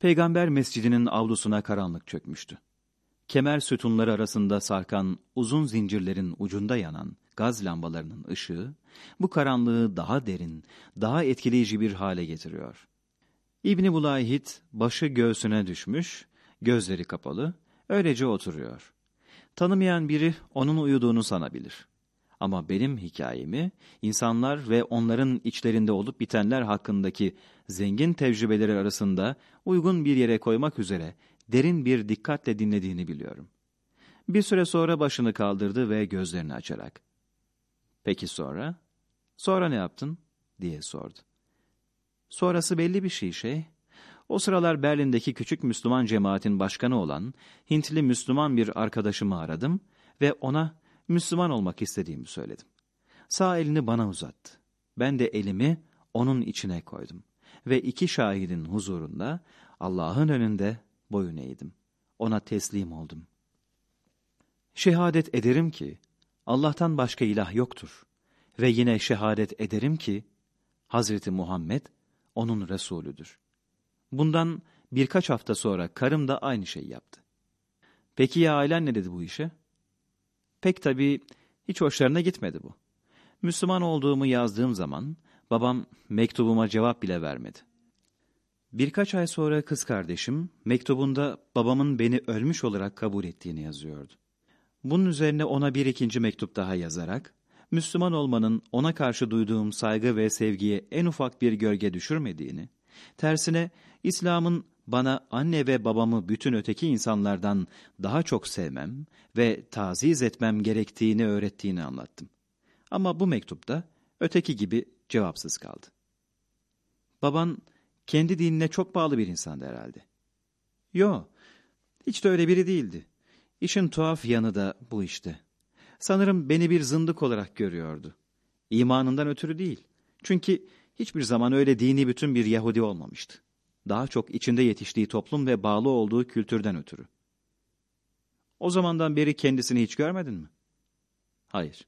Peygamber mescidinin avlusuna karanlık çökmüştü. Kemer sütunları arasında sarkan uzun zincirlerin ucunda yanan gaz lambalarının ışığı, bu karanlığı daha derin, daha etkileyici bir hale getiriyor. İbni Bulayhit başı göğsüne düşmüş, gözleri kapalı, öylece oturuyor. Tanımayan biri onun uyuduğunu sanabilir. Ama benim hikayemi, insanlar ve onların içlerinde olup bitenler hakkındaki zengin tecrübeleri arasında uygun bir yere koymak üzere derin bir dikkatle dinlediğini biliyorum. Bir süre sonra başını kaldırdı ve gözlerini açarak. Peki sonra? Sonra ne yaptın? diye sordu. Sonrası belli bir şey şey. O sıralar Berlin'deki küçük Müslüman cemaatin başkanı olan Hintli Müslüman bir arkadaşımı aradım ve ona Müslüman olmak istediğimi söyledim. Sağ elini bana uzattı. Ben de elimi onun içine koydum ve iki şahidin huzurunda Allah'ın önünde boyun eğdim. Ona teslim oldum. Şehadet ederim ki Allah'tan başka ilah yoktur ve yine şehadet ederim ki Hazreti Muhammed onun Resulüdür. Bundan birkaç hafta sonra karım da aynı şey yaptı. Peki ya ailen ne dedi bu işe? Pek tabii hiç hoşlarına gitmedi bu. Müslüman olduğumu yazdığım zaman babam mektubuma cevap bile vermedi. Birkaç ay sonra kız kardeşim mektubunda babamın beni ölmüş olarak kabul ettiğini yazıyordu. Bunun üzerine ona bir ikinci mektup daha yazarak, Müslüman olmanın ona karşı duyduğum saygı ve sevgiye en ufak bir gölge düşürmediğini, tersine İslam'ın bana anne ve babamı bütün öteki insanlardan daha çok sevmem ve taziz etmem gerektiğini öğrettiğini anlattım. Ama bu mektupta öteki gibi cevapsız kaldı. Baban kendi dinine çok bağlı bir insandı herhalde. Yo, hiç de öyle biri değildi. İşin tuhaf yanı da bu işte. Sanırım beni bir zındık olarak görüyordu. İmanından ötürü değil. Çünkü hiçbir zaman öyle dini bütün bir Yahudi olmamıştı. Daha çok içinde yetiştiği toplum ve bağlı olduğu kültürden ötürü. O zamandan beri kendisini hiç görmedin mi? Hayır.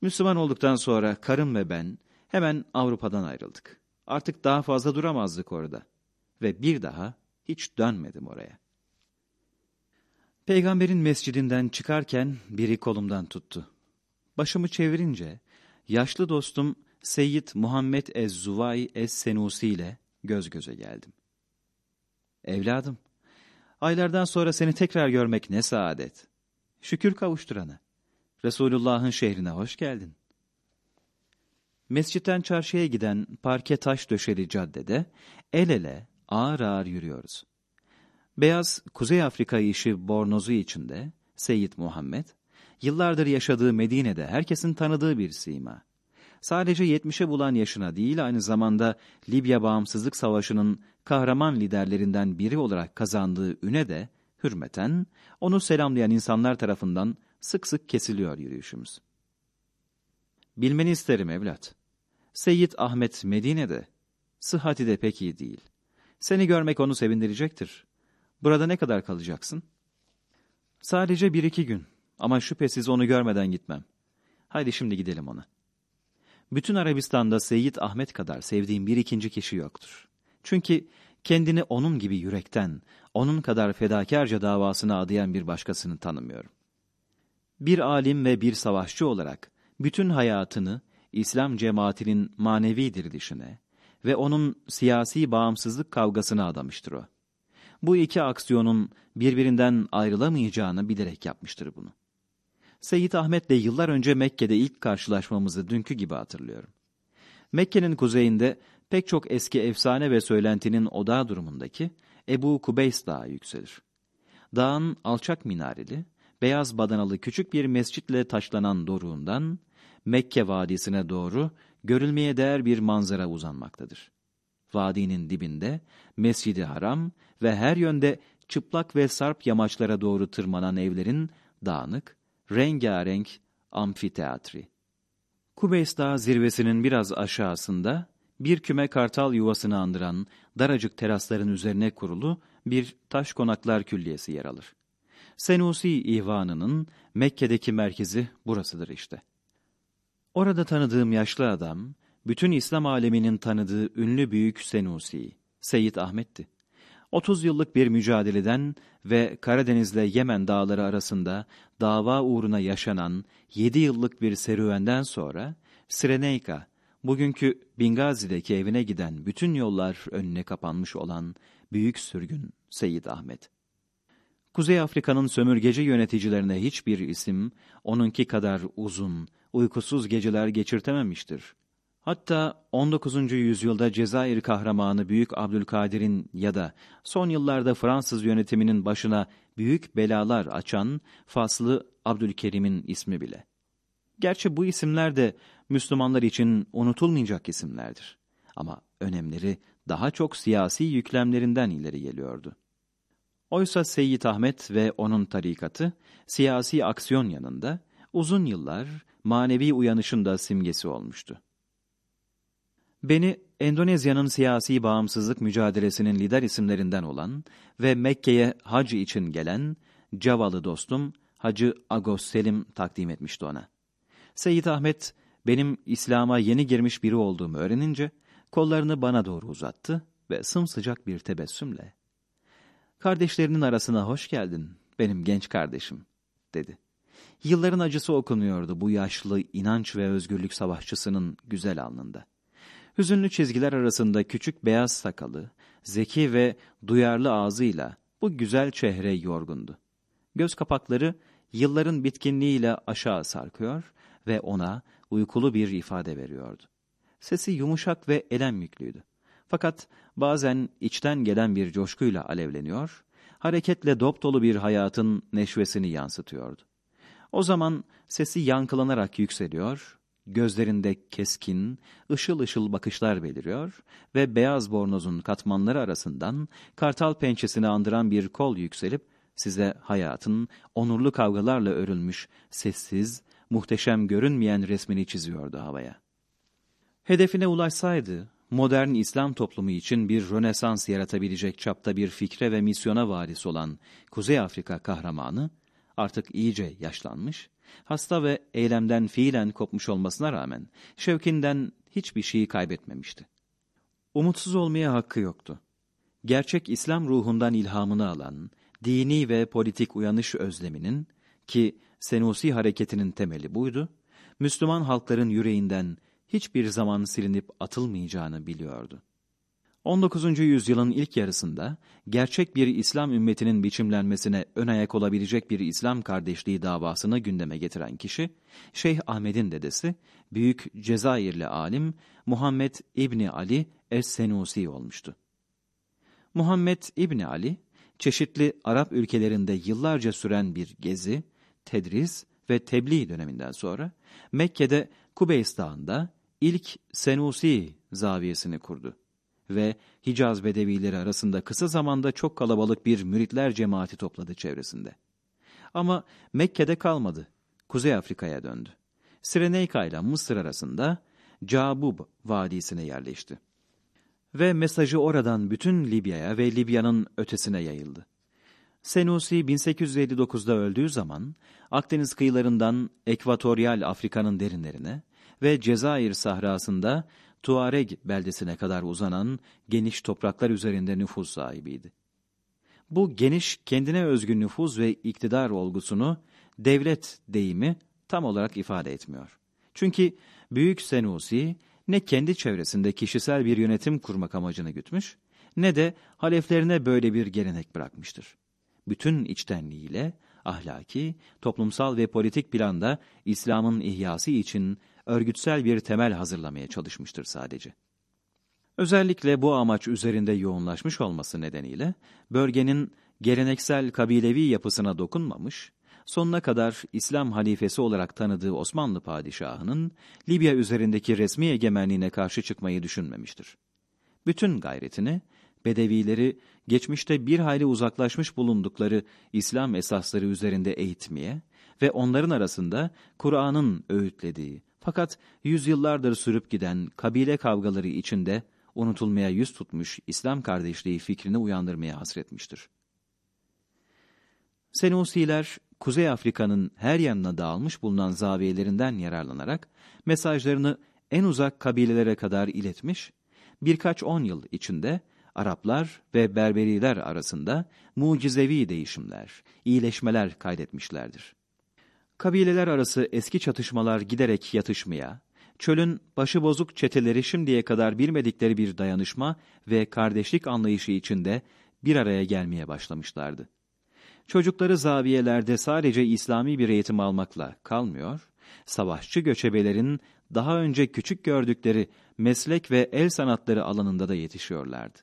Müslüman olduktan sonra karım ve ben hemen Avrupa'dan ayrıldık. Artık daha fazla duramazdık orada. Ve bir daha hiç dönmedim oraya. Peygamberin mescidinden çıkarken biri kolumdan tuttu. Başımı çevirince yaşlı dostum Seyyid Muhammed Ez-Zuvay Es-Senusi ile göz göze geldim. Evladım, aylardan sonra seni tekrar görmek ne saadet. Şükür kavuşturana. Resulullah'ın şehrine hoş geldin. Mescitten çarşıya giden parke taş döşeli caddede el ele ağır ağır yürüyoruz. Beyaz Kuzey Afrika işi bornozu içinde Seyyid Muhammed, yıllardır yaşadığı Medine'de herkesin tanıdığı bir sima. Sadece yetmişe bulan yaşına değil aynı zamanda Libya Bağımsızlık Savaşı'nın kahraman liderlerinden biri olarak kazandığı üne de hürmeten onu selamlayan insanlar tarafından sık sık kesiliyor yürüyüşümüz. Bilmeni isterim evlat. Seyyid Ahmet Medine'de, sıhhati de pek iyi değil. Seni görmek onu sevindirecektir. Burada ne kadar kalacaksın? Sadece bir iki gün ama şüphesiz onu görmeden gitmem. Haydi şimdi gidelim ona. Bütün Arabistan'da Seyyid Ahmet kadar sevdiğim bir ikinci kişi yoktur. Çünkü kendini onun gibi yürekten, onun kadar fedakarca davasına adayan bir başkasını tanımıyorum. Bir alim ve bir savaşçı olarak bütün hayatını İslam cemaatinin manevi dirilişine ve onun siyasi bağımsızlık kavgasına adamıştır o. Bu iki aksiyonun birbirinden ayrılamayacağını bilerek yapmıştır bunu. Seyyid Ahmet'le yıllar önce Mekke'de ilk karşılaşmamızı dünkü gibi hatırlıyorum. Mekke'nin kuzeyinde pek çok eski efsane ve söylentinin odağı durumundaki Ebu Kubeys Dağı yükselir. Dağın alçak minareli, beyaz badanalı küçük bir mescitle taşlanan doruğundan Mekke Vadisi'ne doğru görülmeye değer bir manzara uzanmaktadır. Vadinin dibinde Mescid-i Haram ve her yönde çıplak ve sarp yamaçlara doğru tırmanan evlerin dağınık, rengarenk amfiteatri. Kubeys zirvesinin biraz aşağısında bir küme kartal yuvasını andıran daracık terasların üzerine kurulu bir taş konaklar külliyesi yer alır. Senusi İhvanı'nın Mekke'deki merkezi burasıdır işte. Orada tanıdığım yaşlı adam, bütün İslam aleminin tanıdığı ünlü büyük Senusi, Seyyid Ahmet'ti. 30 yıllık bir mücadeleden ve Karadeniz'le Yemen dağları arasında dava uğruna yaşanan 7 yıllık bir serüvenden sonra Sireneyka, bugünkü Bingazi'deki evine giden bütün yollar önüne kapanmış olan büyük sürgün Seyyid Ahmet. Kuzey Afrika'nın sömürgeci yöneticilerine hiçbir isim onunki kadar uzun, uykusuz geceler geçirtememiştir. Hatta 19. yüzyılda Cezayir kahramanı Büyük Abdülkadir'in ya da son yıllarda Fransız yönetiminin başına büyük belalar açan Faslı Abdülkerim'in ismi bile. Gerçi bu isimler de Müslümanlar için unutulmayacak isimlerdir. Ama önemleri daha çok siyasi yüklemlerinden ileri geliyordu. Oysa Seyyid Ahmet ve onun tarikatı siyasi aksiyon yanında uzun yıllar manevi uyanışın da simgesi olmuştu. Beni Endonezya'nın siyasi bağımsızlık mücadelesinin lider isimlerinden olan ve Mekke'ye hac için gelen Cavalı dostum Hacı Agos Selim takdim etmişti ona. Seyyid Ahmet benim İslam'a yeni girmiş biri olduğumu öğrenince kollarını bana doğru uzattı ve sımsıcak bir tebessümle ''Kardeşlerinin arasına hoş geldin, benim genç kardeşim.'' dedi. Yılların acısı okunuyordu bu yaşlı inanç ve özgürlük savaşçısının güzel alnında. Hüzünlü çizgiler arasında küçük beyaz sakalı, zeki ve duyarlı ağzıyla bu güzel çehre yorgundu. Göz kapakları yılların bitkinliğiyle aşağı sarkıyor ve ona uykulu bir ifade veriyordu. Sesi yumuşak ve elem yüklüydü. Fakat bazen içten gelen bir coşkuyla alevleniyor, hareketle dop dolu bir hayatın neşvesini yansıtıyordu. O zaman sesi yankılanarak yükseliyor, gözlerinde keskin, ışıl ışıl bakışlar beliriyor ve beyaz bornozun katmanları arasından kartal pençesini andıran bir kol yükselip size hayatın onurlu kavgalarla örülmüş, sessiz, muhteşem görünmeyen resmini çiziyordu havaya. Hedefine ulaşsaydı, modern İslam toplumu için bir rönesans yaratabilecek çapta bir fikre ve misyona varis olan Kuzey Afrika kahramanı, artık iyice yaşlanmış, hasta ve eylemden fiilen kopmuş olmasına rağmen şevkinden hiçbir şeyi kaybetmemişti. Umutsuz olmaya hakkı yoktu. Gerçek İslam ruhundan ilhamını alan, dini ve politik uyanış özleminin, ki Senusi hareketinin temeli buydu, Müslüman halkların yüreğinden hiçbir zaman silinip atılmayacağını biliyordu. 19. yüzyılın ilk yarısında gerçek bir İslam ümmetinin biçimlenmesine ön ayak olabilecek bir İslam kardeşliği davasını gündeme getiren kişi, Şeyh Ahmet'in dedesi, büyük Cezayirli alim Muhammed İbni Ali Es-Senusi olmuştu. Muhammed İbni Ali, çeşitli Arap ülkelerinde yıllarca süren bir gezi, tedris ve tebliğ döneminden sonra Mekke'de Kubeys Dağı'nda ilk Senusi zaviyesini kurdu ve Hicaz Bedevileri arasında kısa zamanda çok kalabalık bir müritler cemaati topladı çevresinde. Ama Mekke'de kalmadı. Kuzey Afrika'ya döndü. Sireneyka ile Mısır arasında Cabub Vadisi'ne yerleşti. Ve mesajı oradan bütün Libya'ya ve Libya'nın ötesine yayıldı. Senusi 1859'da öldüğü zaman Akdeniz kıyılarından Ekvatoryal Afrika'nın derinlerine ve Cezayir sahrasında Tuareg beldesine kadar uzanan geniş topraklar üzerinde nüfuz sahibiydi. Bu geniş kendine özgü nüfuz ve iktidar olgusunu devlet deyimi tam olarak ifade etmiyor. Çünkü Büyük Senusi ne kendi çevresinde kişisel bir yönetim kurmak amacını gütmüş, ne de haleflerine böyle bir gelenek bırakmıştır. Bütün içtenliğiyle ahlaki, toplumsal ve politik planda İslam'ın ihyası için örgütsel bir temel hazırlamaya çalışmıştır sadece. Özellikle bu amaç üzerinde yoğunlaşmış olması nedeniyle bölgenin geleneksel kabilevi yapısına dokunmamış, sonuna kadar İslam halifesi olarak tanıdığı Osmanlı padişahının Libya üzerindeki resmi egemenliğine karşı çıkmayı düşünmemiştir. Bütün gayretini Bedevileri geçmişte bir hayli uzaklaşmış bulundukları İslam esasları üzerinde eğitmeye ve onların arasında Kur'an'ın öğütlediği fakat yüzyıllardır sürüp giden kabile kavgaları içinde unutulmaya yüz tutmuş İslam kardeşliği fikrini uyandırmaya hasretmiştir. Senusiler, Kuzey Afrika'nın her yanına dağılmış bulunan zaviyelerinden yararlanarak mesajlarını en uzak kabilelere kadar iletmiş, birkaç on yıl içinde Araplar ve Berberiler arasında mucizevi değişimler, iyileşmeler kaydetmişlerdir. Kabileler arası eski çatışmalar giderek yatışmaya, çölün başıbozuk çeteleri şimdiye kadar bilmedikleri bir dayanışma ve kardeşlik anlayışı içinde bir araya gelmeye başlamışlardı. Çocukları zaviyelerde sadece İslami bir eğitim almakla kalmıyor, savaşçı göçebelerin daha önce küçük gördükleri meslek ve el sanatları alanında da yetişiyorlardı.